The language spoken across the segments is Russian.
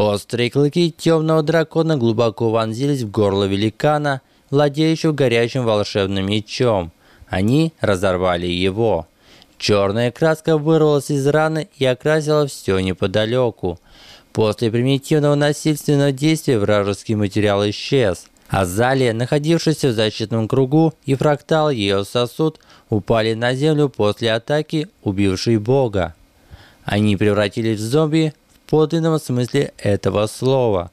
Острые клыки темного дракона глубоко вонзились в горло великана, владеющего горячим волшебным мечом. Они разорвали его. Черная краска вырвалась из раны и окрасила все неподалеку. После примитивного насильственного действия вражеский материал исчез. Азалия, находившаяся в защитном кругу, и фрактал ее сосуд упали на землю после атаки, убившей бога. Они превратились в зомби подлинном смысле этого слова.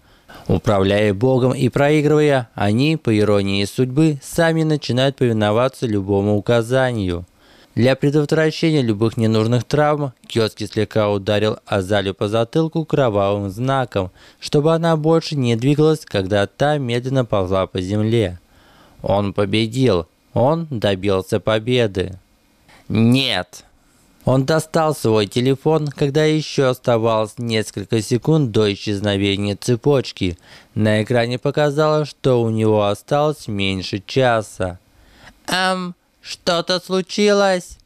Управляя богом и проигрывая, они, по иронии судьбы, сами начинают повиноваться любому указанию – для предотвращения любых ненужных травм Кёски слегка ударил Азалию по затылку кровавым знаком, чтобы она больше не двигалась, когда та медленно ползла по земле. Он победил. Он добился победы. Нет. Он достал свой телефон, когда еще оставалось несколько секунд до исчезновения цепочки. На экране показалось, что у него осталось меньше часа. «Эм, что-то случилось?»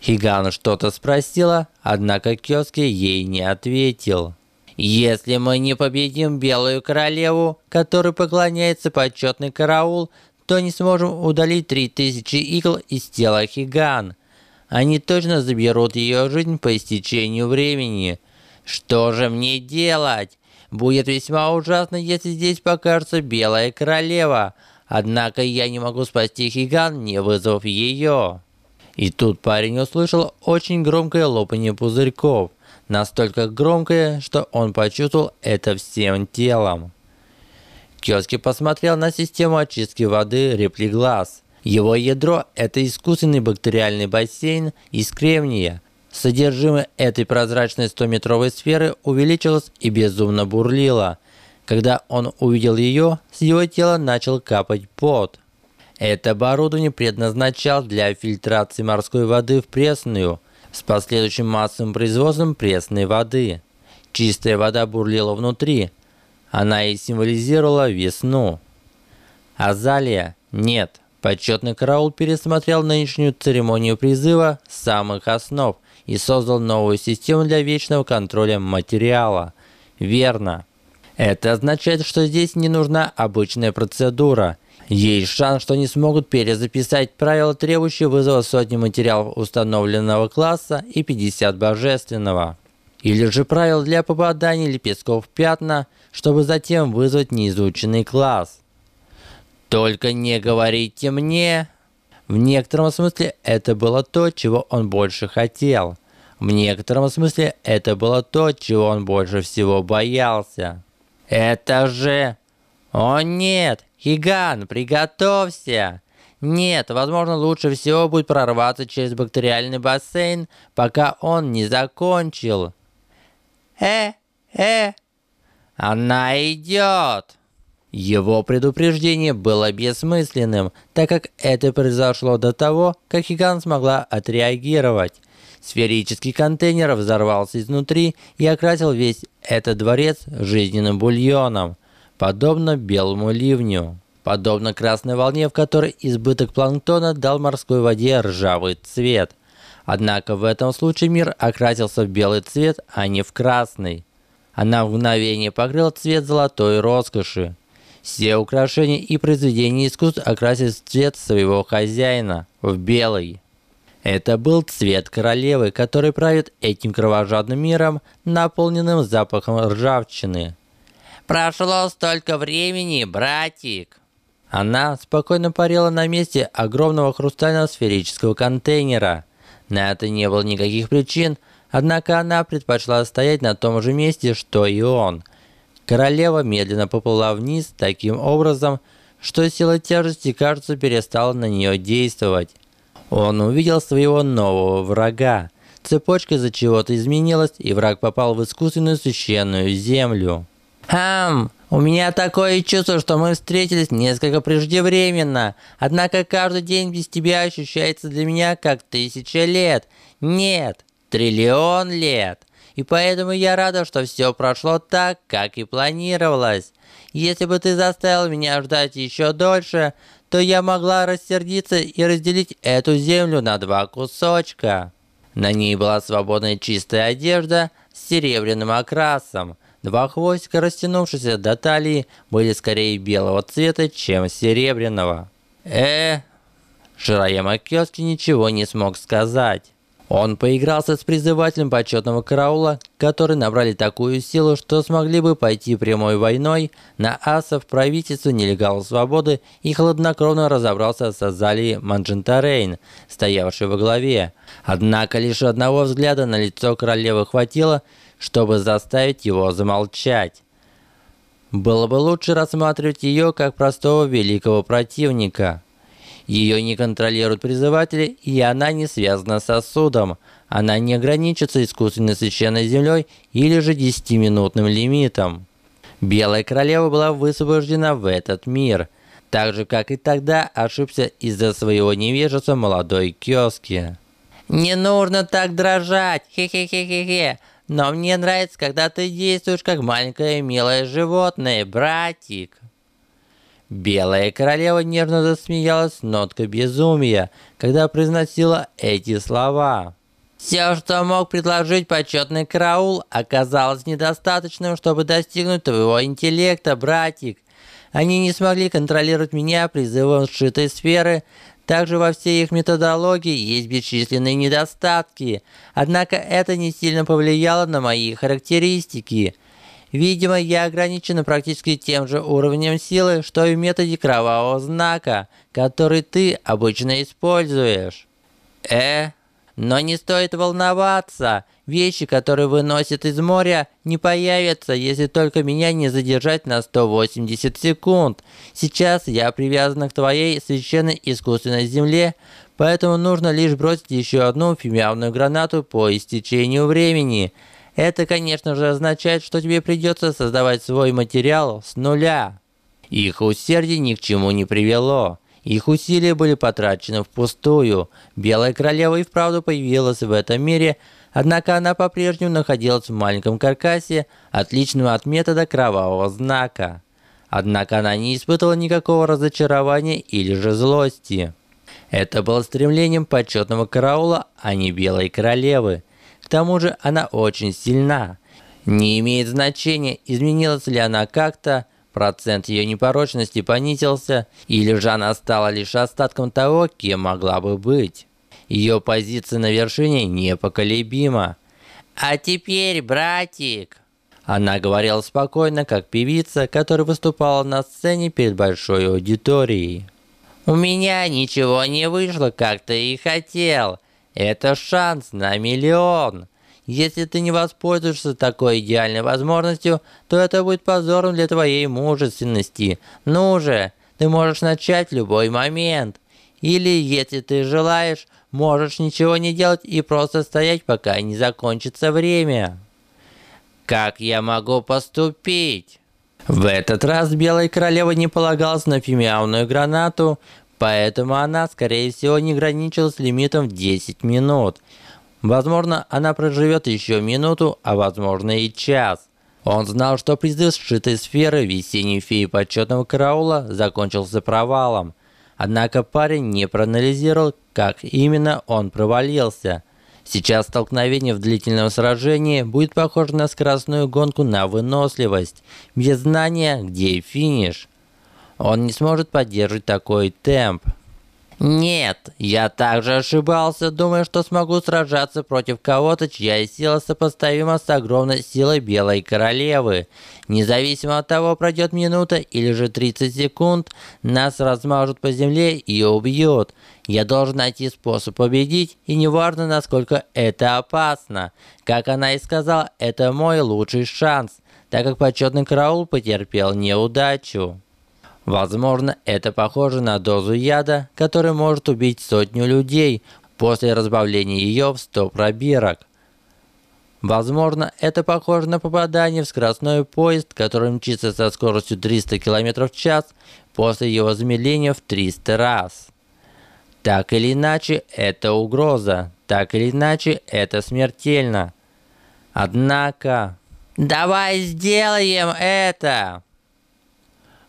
Хигана что-то спросила, однако Кёски ей не ответил. «Если мы не победим Белую Королеву, которой поклоняется почетный караул, то не сможем удалить 3000 игл из тела Хиган. Они точно заберут ее жизнь по истечению времени. Что же мне делать? Будет весьма ужасно, если здесь покажется Белая Королева, Однако я не могу спасти Хиган, не вызвав ее. И тут парень услышал очень громкое лопание пузырьков. Настолько громкое, что он почувствовал это всем телом. Кёски посмотрел на систему очистки воды Реплиглаз. Его ядро – это искусственный бактериальный бассейн из кремния. Содержимое этой прозрачной 100-метровой сферы увеличилось и безумно бурлило – когда он увидел ее, с его тела начал капать пот. Это оборудование предназначалось для фильтрации морской воды в пресную, с последующим массовым производством пресной воды. Чистая вода бурлила внутри. Она и символизировала весну. Азалия? Нет. Почетный караул пересмотрел нынешнюю церемонию призыва самых основ и создал новую систему для вечного контроля материала. Верно. Это означает, что здесь не нужна обычная процедура. Есть шанс, что они смогут перезаписать правила, требующие вызова сотни материалов установленного класса и 50 божественного. Или же правил для попадания лепестков в пятна, чтобы затем вызвать неизученный класс. Только не говорите мне. В некотором смысле это было то, чего он больше хотел. В некотором смысле это было то, чего он больше всего боялся. Это же... О нет! Хиган, приготовься! Нет, возможно, лучше всего будет прорваться через бактериальный бассейн, пока он не закончил. Э, э, она идет! Его предупреждение было бессмысленным, так как это произошло до того, как Хиган смогла отреагировать. Сферический контейнер взорвался изнутри и окрасил весь этот дворец жизненным бульоном, подобно белому ливню. Подобно красной волне, в которой избыток планктона дал морской воде ржавый цвет. Однако в этом случае мир окрасился в белый цвет, а не в красный. Она в мгновение покрыла цвет золотой роскоши. Все украшения и произведения искусств в цвет своего хозяина, в белый. Это был цвет королевы, который правит этим кровожадным миром, наполненным запахом ржавчины. «Прошло столько времени, братик!» Она спокойно парила на месте огромного хрустального сферического контейнера. На это не было никаких причин, однако она предпочла стоять на том же месте, что и он. Королева медленно поплыла вниз таким образом, что сила тяжести, кажется, перестала на нее действовать. Он увидел своего нового врага. Цепочка из-за чего-то изменилась, и враг попал в искусственную священную землю. «Хм, у меня такое чувство, что мы встретились несколько преждевременно. Однако каждый день без тебя ощущается для меня как тысяча лет. Нет, триллион лет. И поэтому я рада, что все прошло так, как и планировалось. Если бы ты заставил меня ждать еще дольше, то я могла рассердиться и разделить эту землю на два кусочка. На ней была свободная чистая одежда с серебряным окрасом. Два хвостика, растянувшиеся до талии, были скорее белого цвета, чем серебряного. э Шираяма Кёски ничего не смог сказать. Он поигрался с призывателем почетного караула, которые набрали такую силу, что смогли бы пойти прямой войной на асов правительства нелегалов свободы и хладнокровно разобрался с Азалией Манджентарейн, стоявшей во главе. Однако лишь одного взгляда на лицо королевы хватило, чтобы заставить его замолчать. Было бы лучше рассматривать ее как простого великого противника. Ее не контролируют призыватели, и она не связана с сосудом. Она не ограничится искусственно священной землей или же 10-минутным лимитом. Белая королева была высвобождена в этот мир, так же, как и тогда ошибся из-за своего невежества молодой Кёски. «Не нужно так дрожать, хе-хе-хе-хе-хе, но мне нравится, когда ты действуешь как маленькое милое животное, братик». Белая королева нервно засмеялась ноткой безумия, когда произносила эти слова. Все, что мог предложить почетный караул, оказалось недостаточным, чтобы достигнуть твоего интеллекта, братик. Они не смогли контролировать меня призывом сшитой сферы, также во всей их методологии есть бесчисленные недостатки, однако это не сильно повлияло на мои характеристики – Видимо, я ограничена практически тем же уровнем силы, что и в методе кровавого знака, который ты обычно используешь. Э? Но не стоит волноваться. Вещи, которые выносят из моря, не появятся, если только меня не задержать на 180 секунд. Сейчас я привязана к твоей священной искусственной земле, поэтому нужно лишь бросить еще одну фимиамную гранату по истечению времени – это, конечно же, означает, что тебе придется создавать свой материал с нуля. Их усердие ни к чему не привело. Их усилия были потрачены впустую. Белая королева и вправду появилась в этом мире, однако она по-прежнему находилась в маленьком каркасе, отличном от метода кровавого знака. Однако она не испытывала никакого разочарования или же злости. Это было стремлением почетного караула, а не белой королевы тому же она очень сильна. Не имеет значения, изменилась ли она как-то, процент ее непорочности понизился, или же она стала лишь остатком того, кем могла бы быть. Ее позиция на вершине непоколебима. «А теперь, братик!» Она говорила спокойно, как певица, которая выступала на сцене перед большой аудиторией. «У меня ничего не вышло, как ты и хотел. Это шанс на миллион. Если ты не воспользуешься такой идеальной возможностью, то это будет позором для твоей мужественности. Ну же, ты можешь начать в любой момент. Или, если ты желаешь, можешь ничего не делать и просто стоять, пока не закончится время. Как я могу поступить? В этот раз Белая Королева не полагалась на фимиамную гранату, Поэтому она, скорее всего, не ограничилась лимитом в 10 минут. Возможно, она проживет еще минуту, а возможно и час. Он знал, что призыв сшитой сферы весенней феи почетного караула закончился провалом. Однако парень не проанализировал, как именно он провалился. Сейчас столкновение в длительном сражении будет похоже на скоростную гонку на выносливость, без знания, где финиш. Он не сможет поддерживать такой темп. Нет, я также ошибался, думая, что смогу сражаться против кого-то, чья сила сопоставима с огромной силой Белой Королевы. Независимо от того, пройдет минута или же 30 секунд, нас размажут по земле и убьют. Я должен найти способ победить, и неважно, насколько это опасно. Как она и сказала, это мой лучший шанс, так как почетный караул потерпел неудачу. Возможно, это похоже на дозу яда, который может убить сотню людей после разбавления ее в 100 пробирок. Возможно, это похоже на попадание в скоростной поезд, который мчится со скоростью 300 км в час после его замедления в 300 раз. Так или иначе, это угроза. Так или иначе, это смертельно. Однако... «Давай сделаем это!»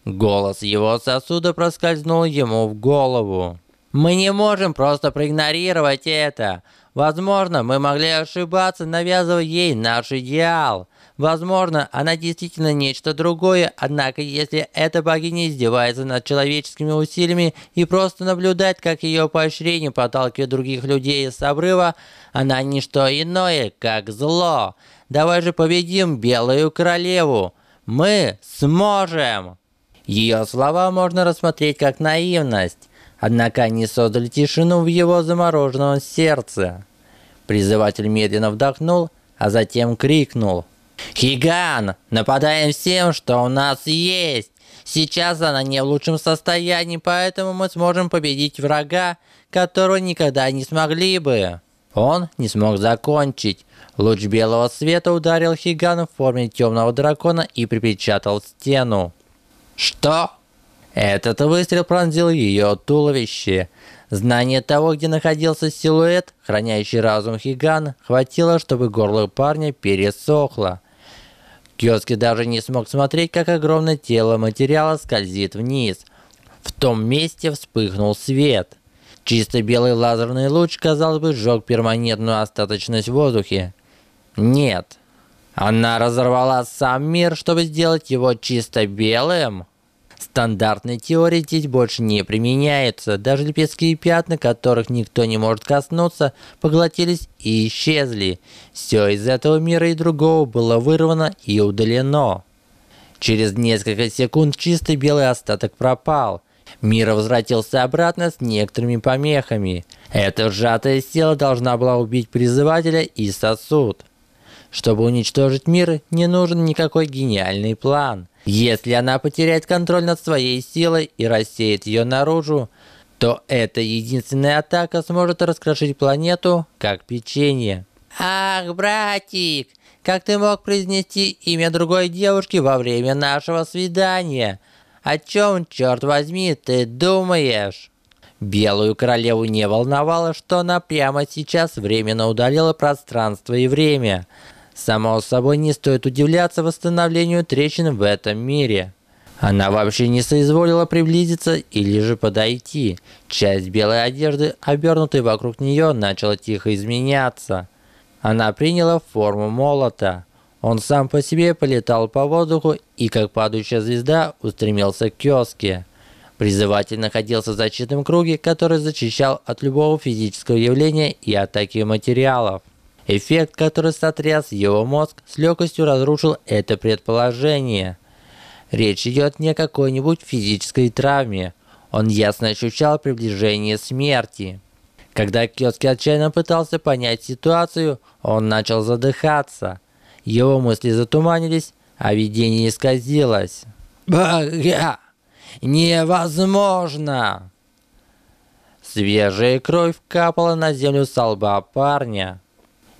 Голос его сосуда проскользнул ему в голову. «Мы не можем просто проигнорировать это. Возможно, мы могли ошибаться, навязывая ей наш идеал. Возможно, она действительно нечто другое, однако если эта богиня издевается над человеческими усилиями и просто наблюдает, как ее поощрение подталкивает других людей с обрыва, она не что иное, как зло. Давай же победим Белую Королеву. Мы сможем! Ее слова можно рассмотреть как наивность, однако они создали тишину в его замороженном сердце. Призыватель медленно вдохнул, а затем крикнул. «Хиган, нападаем всем, что у нас есть! Сейчас она не в лучшем состоянии, поэтому мы сможем победить врага, которого никогда не смогли бы!» Он не смог закончить. Луч белого света ударил Хигана в форме темного дракона и припечатал стену. «Что?» Этот выстрел пронзил ее туловище. Знание того, где находился силуэт, хранящий разум Хиган, хватило, чтобы горло парня пересохло. Киоски даже не смог смотреть, как огромное тело материала скользит вниз. В том месте вспыхнул свет. Чисто белый лазерный луч, казалось бы, сжег перманентную остаточность в воздухе. Нет. Она разорвала сам мир, чтобы сделать его чисто белым. Стандартные теории здесь больше не применяются. Даже лепестки пятна, которых никто не может коснуться, поглотились и исчезли. Все из этого мира и другого было вырвано и удалено. Через несколько секунд чистый белый остаток пропал. Мир возвратился обратно с некоторыми помехами. Эта сжатая сила должна была убить призывателя и сосуд. Чтобы уничтожить мир, не нужен никакой гениальный план. Если она потеряет контроль над своей силой и рассеет ее наружу, то эта единственная атака сможет раскрошить планету, как печенье. Ах, братик, как ты мог произнести имя другой девушки во время нашего свидания? О чем, черт возьми, ты думаешь? Белую королеву не волновало, что она прямо сейчас временно удалила пространство и время – Само собой, не стоит удивляться восстановлению трещин в этом мире. Она вообще не соизволила приблизиться или же подойти. Часть белой одежды, обернутой вокруг нее, начала тихо изменяться. Она приняла форму молота. Он сам по себе полетал по воздуху и, как падающая звезда, устремился к киоске. Призыватель находился в защитном круге, который защищал от любого физического явления и атаки материалов. Эффект, который сотряс его мозг, с легкостью разрушил это предположение. Речь идет не о какой-нибудь физической травме. Он ясно ощущал приближение смерти. Когда Кёски отчаянно пытался понять ситуацию, он начал задыхаться. Его мысли затуманились, а видение исказилось. «Бага! Невозможно!» Свежая кровь капала на землю с лба парня.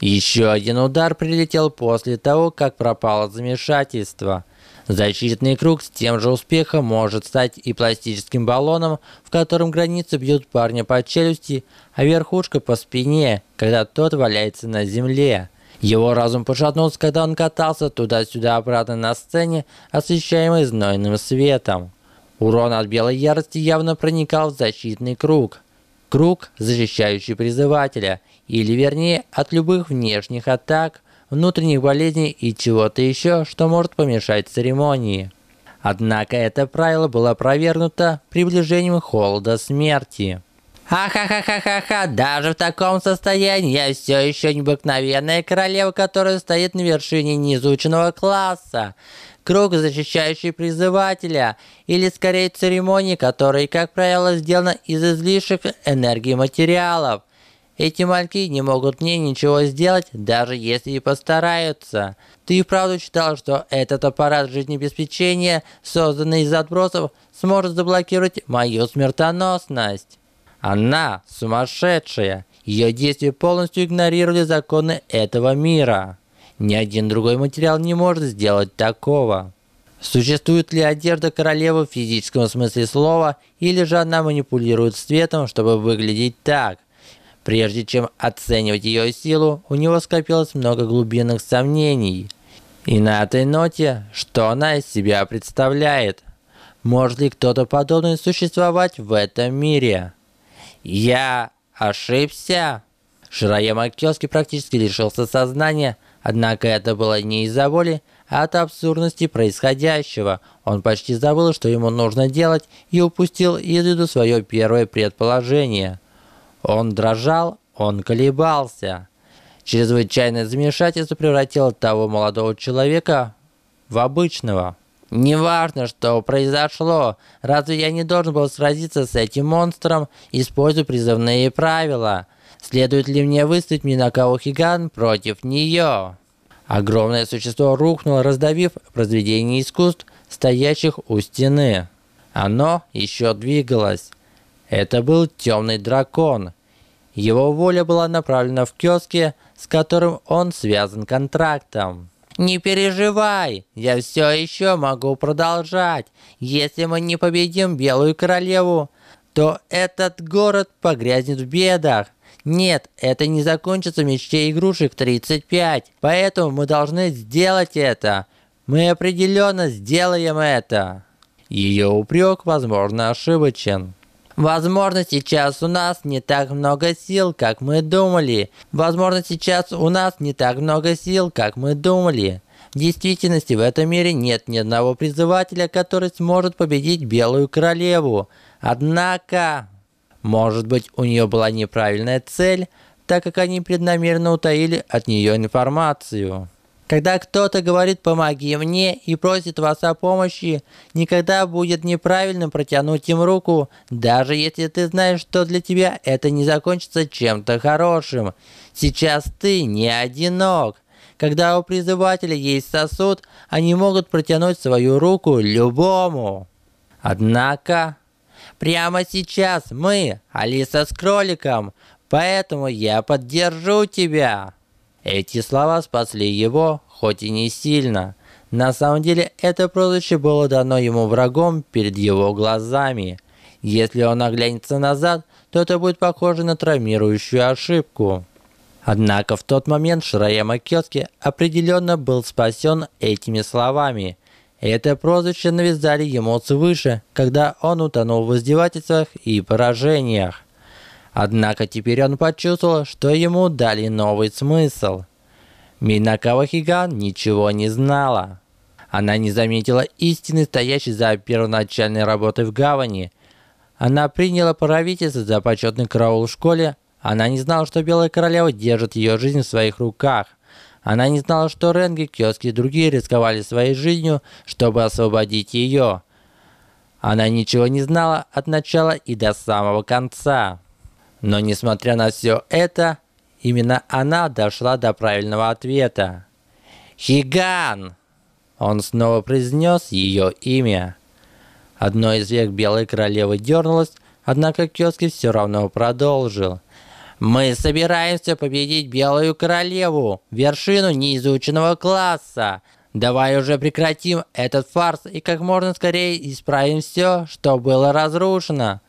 Еще один удар прилетел после того, как пропало замешательство. Защитный круг с тем же успехом может стать и пластическим баллоном, в котором границы бьют парня по челюсти, а верхушка по спине, когда тот валяется на земле. Его разум пошатнулся, когда он катался туда-сюда обратно на сцене, освещаемый знойным светом. Урон от белой ярости явно проникал в защитный круг. Круг, защищающий призывателя – или вернее от любых внешних атак, внутренних болезней и чего-то еще, что может помешать церемонии. Однако это правило было опровергнуто приближением холода смерти. Ха-ха-ха-ха-ха-ха, даже в таком состоянии я все еще необыкновенная королева, которая стоит на вершине неизученного класса. Круг, защищающий призывателя, или скорее церемонии, которые, как правило, сделаны из излишек энергии материалов. Эти мальки не могут мне ничего сделать, даже если и постараются. Ты и вправду считал, что этот аппарат жизнеобеспечения, созданный из отбросов, сможет заблокировать мою смертоносность? Она сумасшедшая. Ее действия полностью игнорировали законы этого мира. Ни один другой материал не может сделать такого. Существует ли одежда королевы в физическом смысле слова, или же она манипулирует цветом, чтобы выглядеть так – Прежде чем оценивать ее силу, у него скопилось много глубинных сомнений. И на этой ноте, что она из себя представляет? Может ли кто-то подобный существовать в этом мире? Я ошибся? Шираяма Кёски практически лишился сознания, Однако это было не из-за боли, а от абсурдности происходящего. Он почти забыл, что ему нужно делать, и упустил из виду свое первое предположение. Он дрожал, он колебался. Чрезвычайное замешательство превратило того молодого человека в обычного. Неважно, что произошло, разве я не должен был сразиться с этим монстром, используя призывные правила? Следует ли мне выставить Минакао Хиган против нее? Огромное существо рухнуло, раздавив произведение искусств, стоящих у стены. Оно еще двигалось. Это был темный дракон. Его воля была направлена в киоске, с которым он связан контрактом. Не переживай, я все еще могу продолжать. Если мы не победим Белую Королеву, то этот город погрязнет в бедах. Нет, это не закончится мечте игрушек 35. Поэтому мы должны сделать это. Мы определенно сделаем это. Ее упрек, возможно, ошибочен. Возможно, сейчас у нас не так много сил, как мы думали. Возможно, сейчас у нас не так много сил, как мы думали. В действительности в этом мире нет ни одного призывателя, который сможет победить Белую Королеву. Однако, может быть, у нее была неправильная цель, так как они преднамеренно утаили от нее информацию. Когда кто-то говорит «помоги мне» и просит вас о помощи, никогда будет неправильным протянуть им руку, даже если ты знаешь, что для тебя это не закончится чем-то хорошим. Сейчас ты не одинок. Когда у призывателя есть сосуд, они могут протянуть свою руку любому. Однако, прямо сейчас мы, Алиса с кроликом, поэтому я поддержу тебя. Эти слова спасли его, хоть и не сильно. На самом деле, это прозвище было дано ему врагом перед его глазами. Если он оглянется назад, то это будет похоже на травмирующую ошибку. Однако в тот момент Шраяма Кёски определенно был спасен этими словами. Это прозвище навязали ему свыше, когда он утонул в издевательствах и поражениях. Однако теперь он почувствовал, что ему дали новый смысл. Минакава Хиган ничего не знала. Она не заметила истины, стоящей за первоначальной работой в гавани. Она приняла правительство за почетный караул в школе, она не знала, что Белая Королева держит ее жизнь в своих руках. Она не знала, что Ренги, Кёски и другие рисковали своей жизнью, чтобы освободить ее. Она ничего не знала от начала и до самого конца. Но несмотря на все это, именно она дошла до правильного ответа. «Хиган!» Он снова произнес ее имя. Одно из век Белой Королевы дернулось, однако Кёски все равно продолжил – мы собираемся победить Белую Королеву, вершину неизученного класса. Давай уже прекратим этот фарс и как можно скорее исправим все, что было разрушено.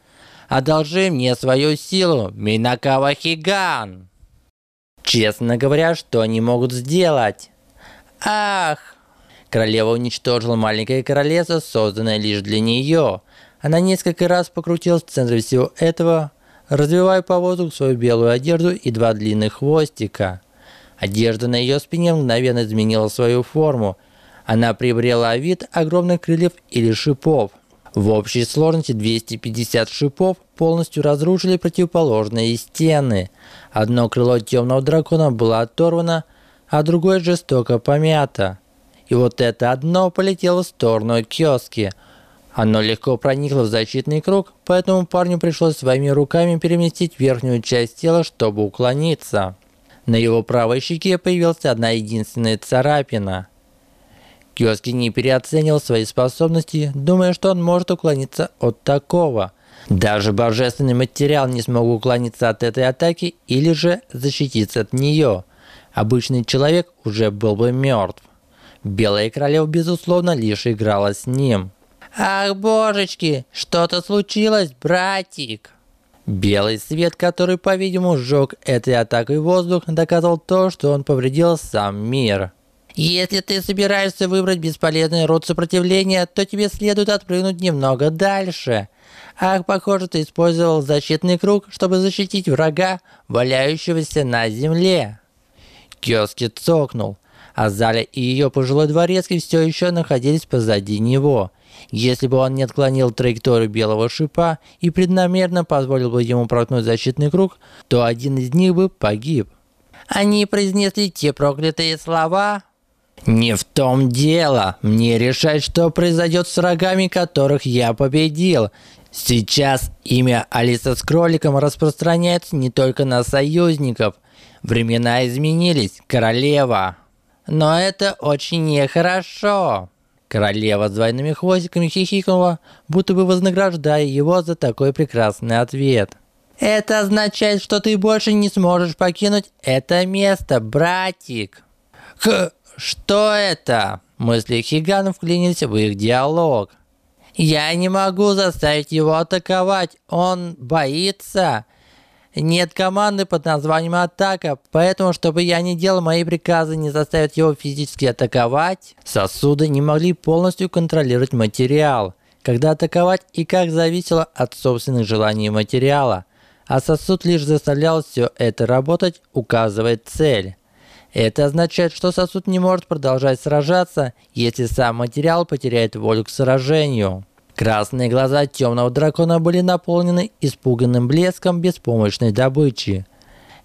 Одолжи мне свою силу, Минакава Хиган. Честно говоря, что они могут сделать? Ах! Королева уничтожила маленькое королевство, созданное лишь для нее. Она несколько раз покрутилась в центре всего этого, развивая по воздуху свою белую одежду и два длинных хвостика. Одежда на ее спине мгновенно изменила свою форму. Она приобрела вид огромных крыльев или шипов. В общей сложности 250 шипов полностью разрушили противоположные стены. Одно крыло темного дракона было оторвано, а другое жестоко помято. И вот это одно полетело в сторону киоски – оно легко проникло в защитный круг, поэтому парню пришлось своими руками переместить верхнюю часть тела, чтобы уклониться. На его правой щеке появилась одна единственная царапина. Киоски не переоценил свои способности, думая, что он может уклониться от такого. Даже божественный материал не смог уклониться от этой атаки или же защититься от нее. Обычный человек уже был бы мертв. Белая королева, безусловно, лишь играла с ним. Ах, божечки, что-то случилось, братик. Белый свет, который, по-видимому, сжег этой атакой воздух, доказал то, что он повредил сам мир. Если ты собираешься выбрать бесполезный род сопротивления, то тебе следует отпрыгнуть немного дальше. Ах, похоже, ты использовал защитный круг, чтобы защитить врага, валяющегося на земле. Кёски цокнул. а Заля и ее пожилой дворецкий все еще находились позади него. Если бы он не отклонил траекторию белого шипа и преднамеренно позволил бы ему проткнуть защитный круг, то один из них бы погиб. Они произнесли те проклятые слова. Не в том дело. Мне решать, что произойдет с врагами, которых я победил. Сейчас имя Алиса с кроликом распространяется не только на союзников. Времена изменились, королева. Но это очень нехорошо. Королева с двойными хвостиками хихикнула, будто бы вознаграждая его за такой прекрасный ответ. Это означает, что ты больше не сможешь покинуть это место, братик. Х, что это? Мысли Хигана вклинились в их диалог. Я не могу заставить его атаковать. Он боится. Нет команды под названием «Атака», поэтому, чтобы я не делал мои приказы, не заставят его физически атаковать, сосуды не могли полностью контролировать материал. Когда атаковать и как зависело от собственных желаний материала. А сосуд лишь заставлял все это работать, указывает цель. Это означает, что сосуд не может продолжать сражаться, если сам материал потеряет волю к сражению. Красные глаза темного дракона были наполнены испуганным блеском беспомощной добычи.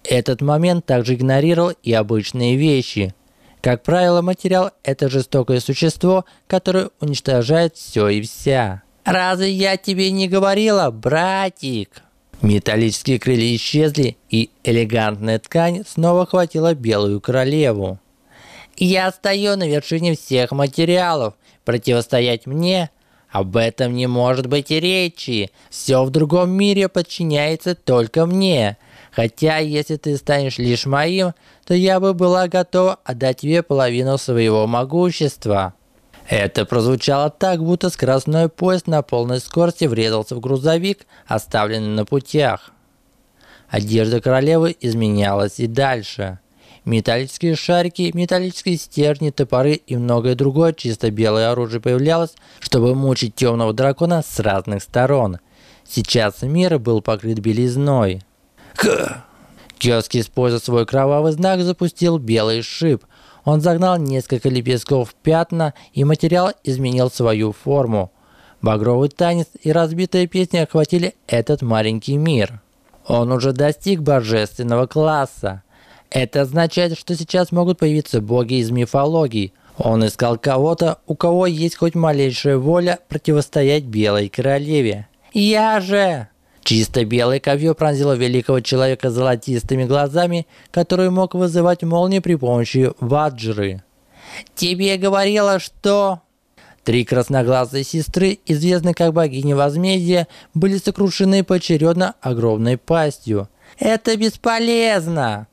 Этот момент также игнорировал и обычные вещи. Как правило, материал – это жестокое существо, которое уничтожает все и вся. «Разве я тебе не говорила, братик?» Металлические крылья исчезли, и элегантная ткань снова хватила белую королеву. «Я стою на вершине всех материалов. Противостоять мне об этом не может быть и речи. Все в другом мире подчиняется только мне. Хотя, если ты станешь лишь моим, то я бы была готова отдать тебе половину своего могущества. Это прозвучало так, будто скоростной поезд на полной скорости врезался в грузовик, оставленный на путях. Одежда королевы изменялась и дальше. Металлические шарики, металлические стержни, топоры и многое другое чисто белое оружие появлялось, чтобы мучить темного дракона с разных сторон. Сейчас мир был покрыт белизной. Х! Кёски, используя свой кровавый знак, запустил белый шип. Он загнал несколько лепестков в пятна, и материал изменил свою форму. Багровый танец и разбитая песня охватили этот маленький мир. Он уже достиг божественного класса. Это означает, что сейчас могут появиться боги из мифологии. Он искал кого-то, у кого есть хоть малейшая воля противостоять Белой Королеве. «Я же!» Чисто белое ковье пронзило великого человека золотистыми глазами, который мог вызывать молнии при помощи ваджры. «Тебе говорила, что...» Три красноглазые сестры, известные как богини возмездия, были сокрушены поочередно огромной пастью. «Это бесполезно!»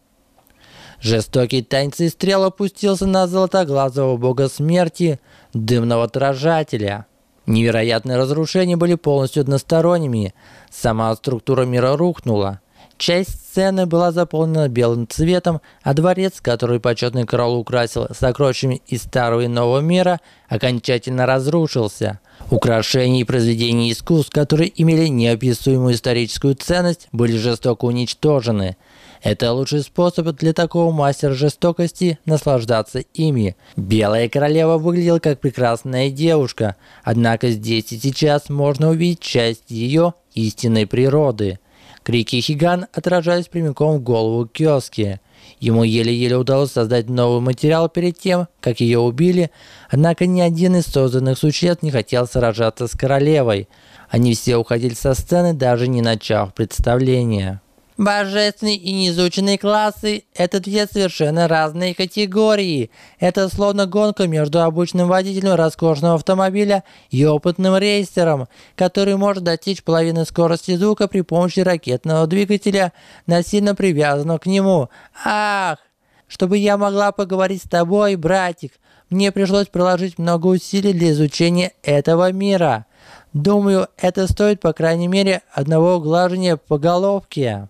Жестокий танец стрел опустился на золотоглазого бога смерти, дымного отражателя. Невероятные разрушения были полностью односторонними. Сама структура мира рухнула. Часть сцены была заполнена белым цветом, а дворец, который почетный король украсил сокровищами из старого и нового мира, окончательно разрушился. Украшения и произведения искусств, которые имели неописуемую историческую ценность, были жестоко уничтожены. Это лучший способ для такого мастера жестокости наслаждаться ими. Белая королева выглядела как прекрасная девушка, однако здесь и сейчас можно увидеть часть ее истинной природы. Крики Хиган отражались прямиком в голову Кёски. Ему еле-еле удалось создать новый материал перед тем, как ее убили, однако ни один из созданных существ не хотел сражаться с королевой. Они все уходили со сцены, даже не начав представление. Божественные и неизученные классы – это две совершенно разные категории. Это словно гонка между обычным водителем роскошного автомобиля и опытным рейсером, который может достичь половины скорости звука при помощи ракетного двигателя, насильно привязанного к нему. Ах! Чтобы я могла поговорить с тобой, братик, мне пришлось приложить много усилий для изучения этого мира. Думаю, это стоит по крайней мере одного глажения по головке.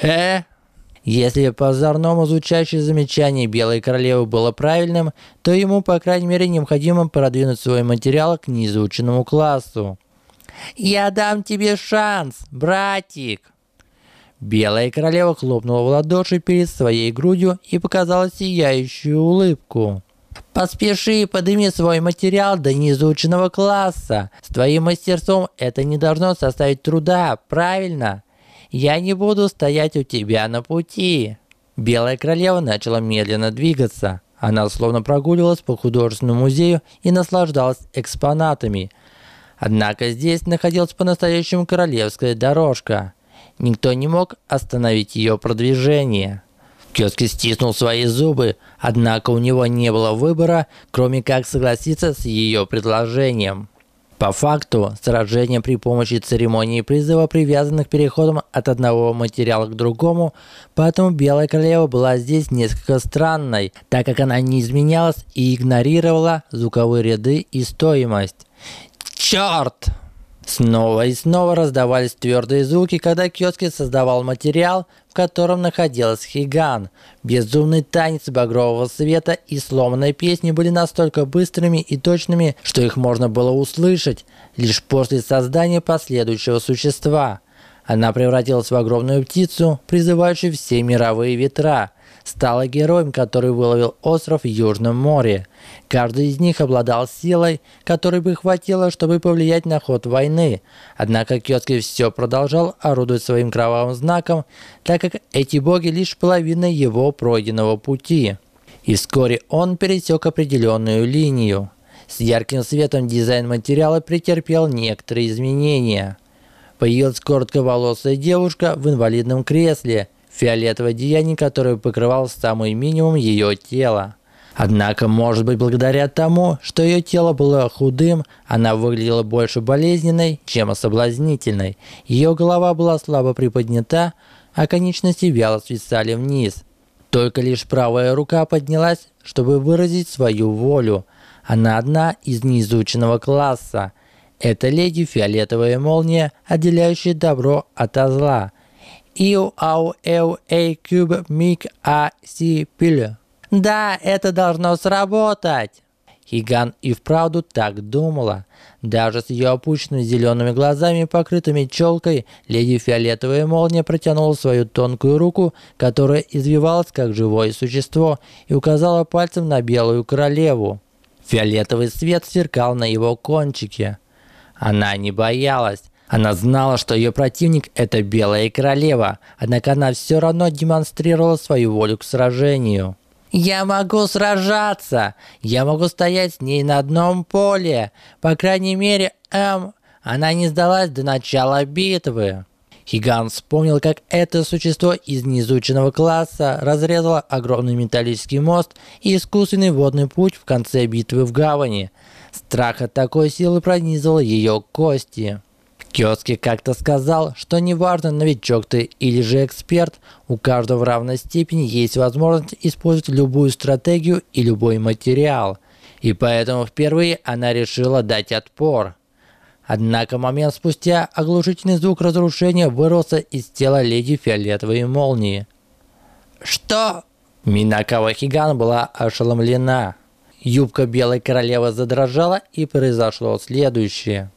«Э?» Если по озорному звучащее замечание Белой Королевы было правильным, то ему, по крайней мере, необходимо продвинуть свой материал к неизученному классу. «Я дам тебе шанс, братик!» Белая королева хлопнула в ладоши перед своей грудью и показала сияющую улыбку. Поспеши, подними свой материал до неизученного класса. С твоим мастерством это не должно составить труда, правильно? Я не буду стоять у тебя на пути. Белая королева начала медленно двигаться. Она словно прогуливалась по художественному музею и наслаждалась экспонатами. Однако здесь находилась по-настоящему королевская дорожка. Никто не мог остановить ее продвижение. Кёски стиснул свои зубы, однако у него не было выбора, кроме как согласиться с ее предложением. По факту, сражение при помощи церемонии призыва, привязанных переходом от одного материала к другому, поэтому Белая Королева была здесь несколько странной, так как она не изменялась и игнорировала звуковые ряды и стоимость. Черт! Снова и снова раздавались твердые звуки, когда Кёски создавал материал, в котором находилась Хиган. Безумный танец багрового света и сломанные песни были настолько быстрыми и точными, что их можно было услышать лишь после создания последующего существа. Она превратилась в огромную птицу, призывающую все мировые ветра – стала героем, который выловил остров в Южном море. Каждый из них обладал силой, которой бы хватило, чтобы повлиять на ход войны. Однако Кёски все продолжал орудовать своим кровавым знаком, так как эти боги лишь половина его пройденного пути. И вскоре он пересек определенную линию. С ярким светом дизайн материала претерпел некоторые изменения. Появилась коротковолосая девушка в инвалидном кресле – фиолетовое одеяние, которое покрывало самый минимум ее тела. Однако, может быть, благодаря тому, что ее тело было худым, она выглядела больше болезненной, чем соблазнительной. Ее голова была слабо приподнята, а конечности вяло свисали вниз. Только лишь правая рука поднялась, чтобы выразить свою волю. Она одна из неизученного класса. Это леди фиолетовая молния, отделяющая добро от зла – Ил ау эл эй куб мик а си пиль. Да, это должно сработать. Хиган и вправду так думала. Даже с ее опущенными зелеными глазами, покрытыми челкой, леди Фиолетовая Молния протянула свою тонкую руку, которая извивалась как живое существо, и указала пальцем на белую королеву. Фиолетовый свет сверкал на его кончике. Она не боялась. Она знала, что ее противник – это Белая Королева, однако она все равно демонстрировала свою волю к сражению. «Я могу сражаться! Я могу стоять с ней на одном поле! По крайней мере, эм, она не сдалась до начала битвы!» Хиган вспомнил, как это существо из неизученного класса разрезало огромный металлический мост и искусственный водный путь в конце битвы в гавани. Страх от такой силы пронизывал ее кости. Киоски как-то сказал, что неважно, новичок ты или же эксперт, у каждого в равной степени есть возможность использовать любую стратегию и любой материал. И поэтому впервые она решила дать отпор. Однако момент спустя оглушительный звук разрушения вырвался из тела леди фиолетовой молнии. «Что?» Минакава Хиган была ошеломлена. Юбка белой королевы задрожала и произошло следующее.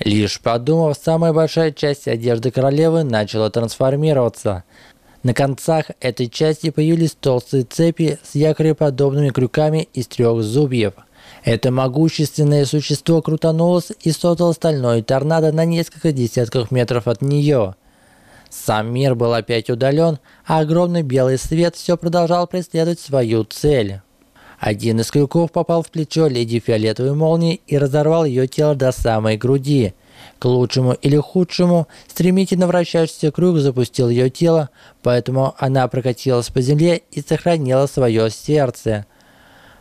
Лишь подумав, самая большая часть одежды королевы начала трансформироваться. На концах этой части появились толстые цепи с якореподобными крюками из трех зубьев. Это могущественное существо крутанулось и создало стальной торнадо на несколько десятков метров от нее. Сам мир был опять удален, а огромный белый свет все продолжал преследовать свою цель. Один из крюков попал в плечо леди фиолетовой молнии и разорвал ее тело до самой груди. К лучшему или худшему, стремительно вращающийся крюк запустил ее тело, поэтому она прокатилась по земле и сохранила свое сердце.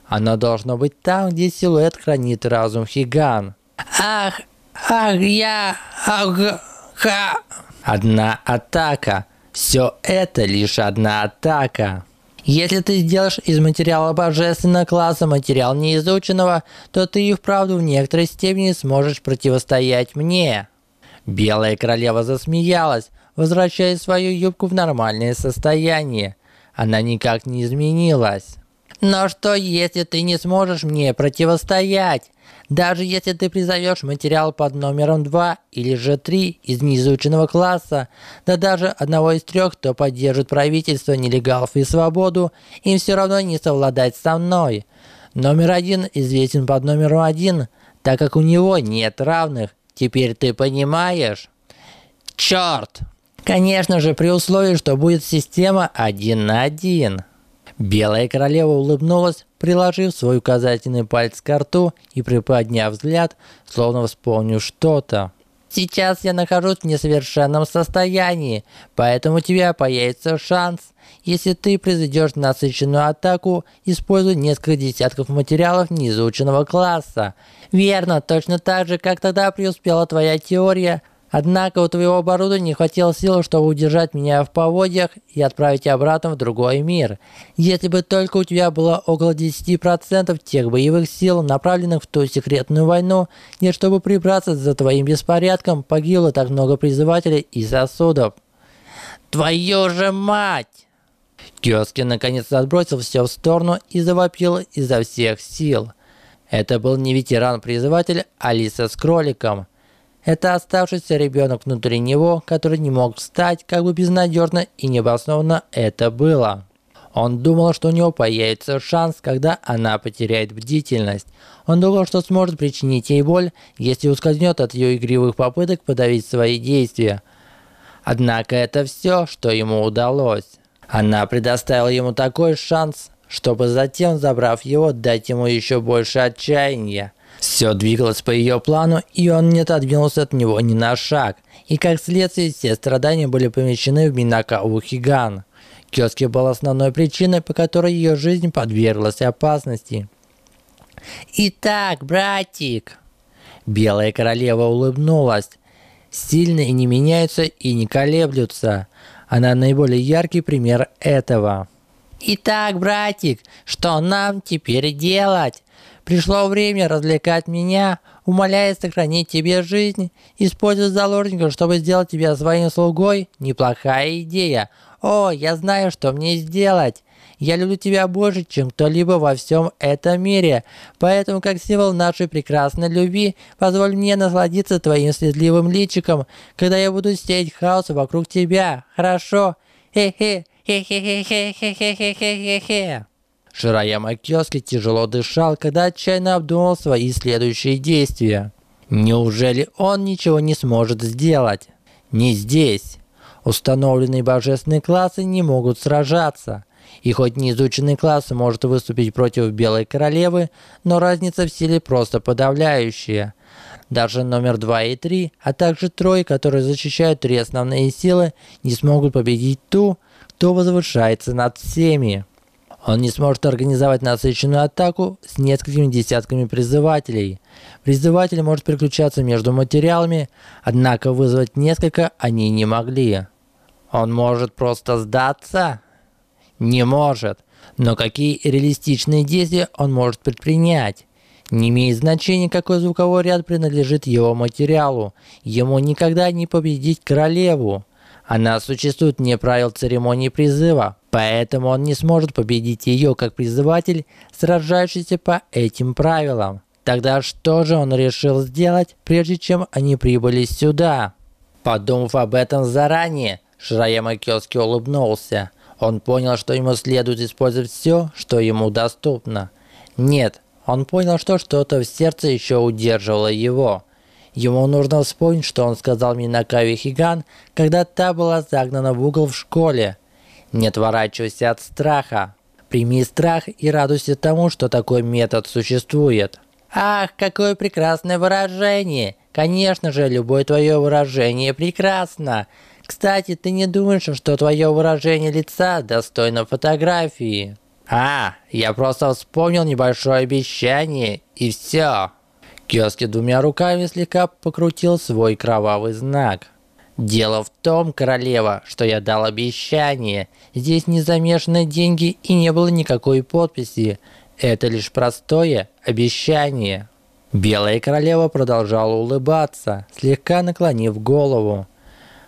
Оно должно быть там, где силуэт хранит разум Хиган. Ах, ах, я, ах, ха. Одна атака. Все это лишь одна атака. Если ты сделаешь из материала божественного класса материал неизученного, то ты и вправду в некоторой степени сможешь противостоять мне. Белая королева засмеялась, возвращая свою юбку в нормальное состояние. Она никак не изменилась. Но что, если ты не сможешь мне противостоять? Даже если ты призовешь материал под номером 2 или же 3 из неизученного класса, да даже одного из трех, кто поддержит правительство, нелегалов и свободу, им все равно не совладать со мной. Номер один известен под номером один, так как у него нет равных. Теперь ты понимаешь? Черт! Конечно же, при условии, что будет система один на один. Белая королева улыбнулась, приложив свой указательный палец к рту и приподняв взгляд, словно вспомнив что-то. Сейчас я нахожусь в несовершенном состоянии, поэтому у тебя появится шанс. Если ты произведешь насыщенную атаку, используй несколько десятков материалов неизученного класса. Верно, точно так же, как тогда преуспела твоя теория Однако у твоего оборудования не хватило сил, чтобы удержать меня в поводьях и отправить обратно в другой мир. Если бы только у тебя было около 10% тех боевых сил, направленных в ту секретную войну, не чтобы прибраться за твоим беспорядком, погибло так много призывателей и сосудов. Твою же мать! Киоски наконец отбросил все в сторону и завопил изо всех сил. Это был не ветеран-призыватель, а Лиса с кроликом – это оставшийся ребенок внутри него, который не мог встать, как бы безнадежно и необоснованно это было. Он думал, что у него появится шанс, когда она потеряет бдительность. Он думал, что сможет причинить ей боль, если ускользнет от ее игривых попыток подавить свои действия. Однако это все, что ему удалось. Она предоставила ему такой шанс, чтобы затем, забрав его, дать ему еще больше отчаяния. Все двигалось по ее плану, и он не отодвинулся от него ни на шаг. И как следствие, все страдания были помещены в Минакау Хиган. Киоски был основной причиной, по которой ее жизнь подверглась опасности. «Итак, братик!» Белая королева улыбнулась. Сильные не меняются и не колеблются. Она наиболее яркий пример этого. «Итак, братик, что нам теперь делать? Пришло время развлекать меня, умоляя сохранить тебе жизнь. Использовать заложников, чтобы сделать тебя своим слугой – неплохая идея. О, я знаю, что мне сделать. Я люблю тебя больше, чем кто-либо во всем этом мире. Поэтому, как символ нашей прекрасной любви, позволь мне насладиться твоим слезливым личиком, когда я буду сеять хаос вокруг тебя. Хорошо? Хе-хе, хе-хе-хе-хе-хе-хе-хе-хе. Шираяма Кёски тяжело дышал, когда отчаянно обдумывал свои следующие действия. Неужели он ничего не сможет сделать? Не здесь. Установленные божественные классы не могут сражаться. И хоть неизученный класс может выступить против Белой Королевы, но разница в силе просто подавляющая. Даже номер 2 и 3, а также трое, которые защищают три основные силы, не смогут победить ту, кто возвышается над всеми. Он не сможет организовать насыщенную атаку с несколькими десятками призывателей. Призыватель может переключаться между материалами, однако вызвать несколько они не могли. Он может просто сдаться? Не может. Но какие реалистичные действия он может предпринять? Не имеет значения, какой звуковой ряд принадлежит его материалу. Ему никогда не победить королеву. Она существует не правил церемонии призыва, поэтому он не сможет победить ее как призыватель, сражающийся по этим правилам. Тогда что же он решил сделать, прежде чем они прибыли сюда? Подумав об этом заранее, Шираяма Кёски улыбнулся. Он понял, что ему следует использовать все, что ему доступно. Нет, он понял, что что-то в сердце еще удерживало его. Ему нужно вспомнить, что он сказал Минакави Хиган, когда та была загнана в угол в школе. Не отворачивайся от страха. Прими страх и радуйся тому, что такой метод существует. Ах, какое прекрасное выражение! Конечно же, любое твое выражение прекрасно. Кстати, ты не думаешь, что твое выражение лица достойно фотографии? А, я просто вспомнил небольшое обещание, и все. Киоски двумя руками слегка покрутил свой кровавый знак. Дело в том, королева, что я дал обещание. Здесь не замешаны деньги и не было никакой подписи. Это лишь простое обещание. Белая королева продолжала улыбаться, слегка наклонив голову.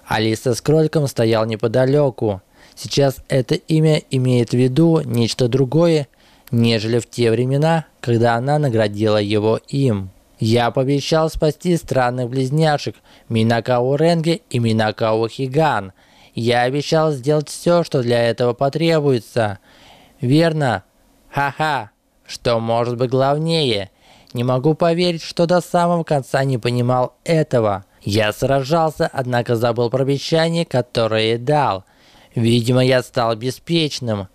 Алиса с кроликом стоял неподалеку. Сейчас это имя имеет в виду нечто другое, нежели в те времена, когда она наградила его им. Я пообещал спасти странных близняшек Минакао Ренге и Минакао Хиган. Я обещал сделать все, что для этого потребуется. Верно? Ха-ха. Что может быть главнее? Не могу поверить, что до самого конца не понимал этого. Я сражался, однако забыл про обещание, которое дал. Видимо, я стал беспечным.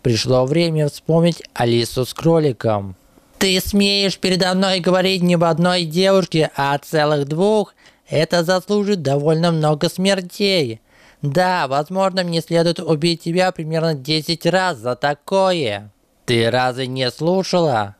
Пришло время вспомнить Алису с кроликом. Ты смеешь передо мной говорить не об одной девушке, а о целых двух? Это заслужит довольно много смертей. Да, возможно, мне следует убить тебя примерно 10 раз за такое. Ты разве не слушала?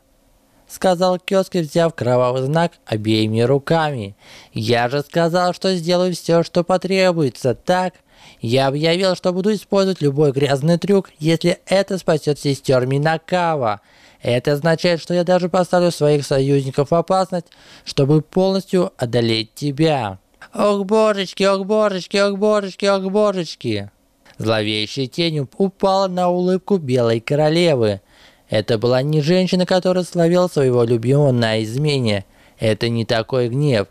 Сказал Кёски, взяв кровавый знак обеими руками. Я же сказал, что сделаю все, что потребуется, так? Я объявил, что буду использовать любой грязный трюк, если это спасет сестер Минакава. Это означает, что я даже поставлю своих союзников в опасность, чтобы полностью одолеть тебя. Ох, божечки, ох, божечки, ох, божечки, ох, божечки. Зловещая тень упала на улыбку белой королевы. Это была не женщина, которая словила своего любимого на измене. Это не такой гнев.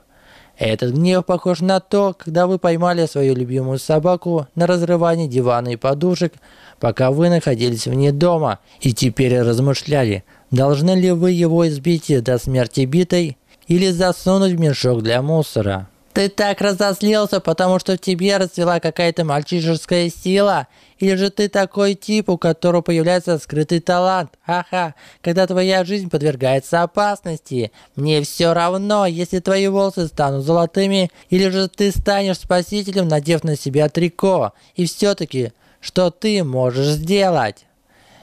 Этот гнев похож на то, когда вы поймали свою любимую собаку на разрывании дивана и подушек, пока вы находились вне дома и теперь размышляли, должны ли вы его избить до смерти битой или засунуть в мешок для мусора. Ты так разозлился, потому что в тебе расцвела какая-то мальчишеская сила? Или же ты такой тип, у которого появляется скрытый талант? Ага, когда твоя жизнь подвергается опасности. Мне все равно, если твои волосы станут золотыми, или же ты станешь спасителем, надев на себя трико. И все-таки, что ты можешь сделать?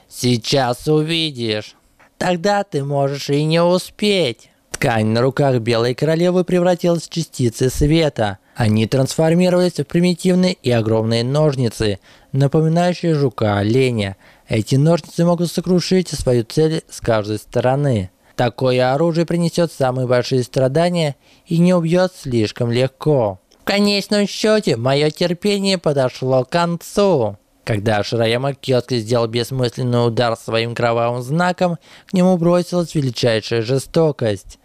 Сейчас увидишь. Тогда ты можешь и не успеть. Ткань на руках Белой Королевы превратилась в частицы света. Они трансформировались в примитивные и огромные ножницы, напоминающие жука-оленя. Эти ножницы могут сокрушить свою цель с каждой стороны. Такое оружие принесет самые большие страдания и не убьет слишком легко. В конечном счете, мое терпение подошло к концу. Когда Шираяма Кёски сделал бессмысленный удар своим кровавым знаком, к нему бросилась величайшая жестокость.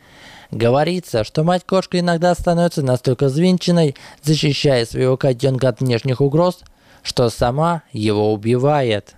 Говорится, что мать-кошка иногда становится настолько звинченной, защищая своего котенка от внешних угроз, что сама его убивает.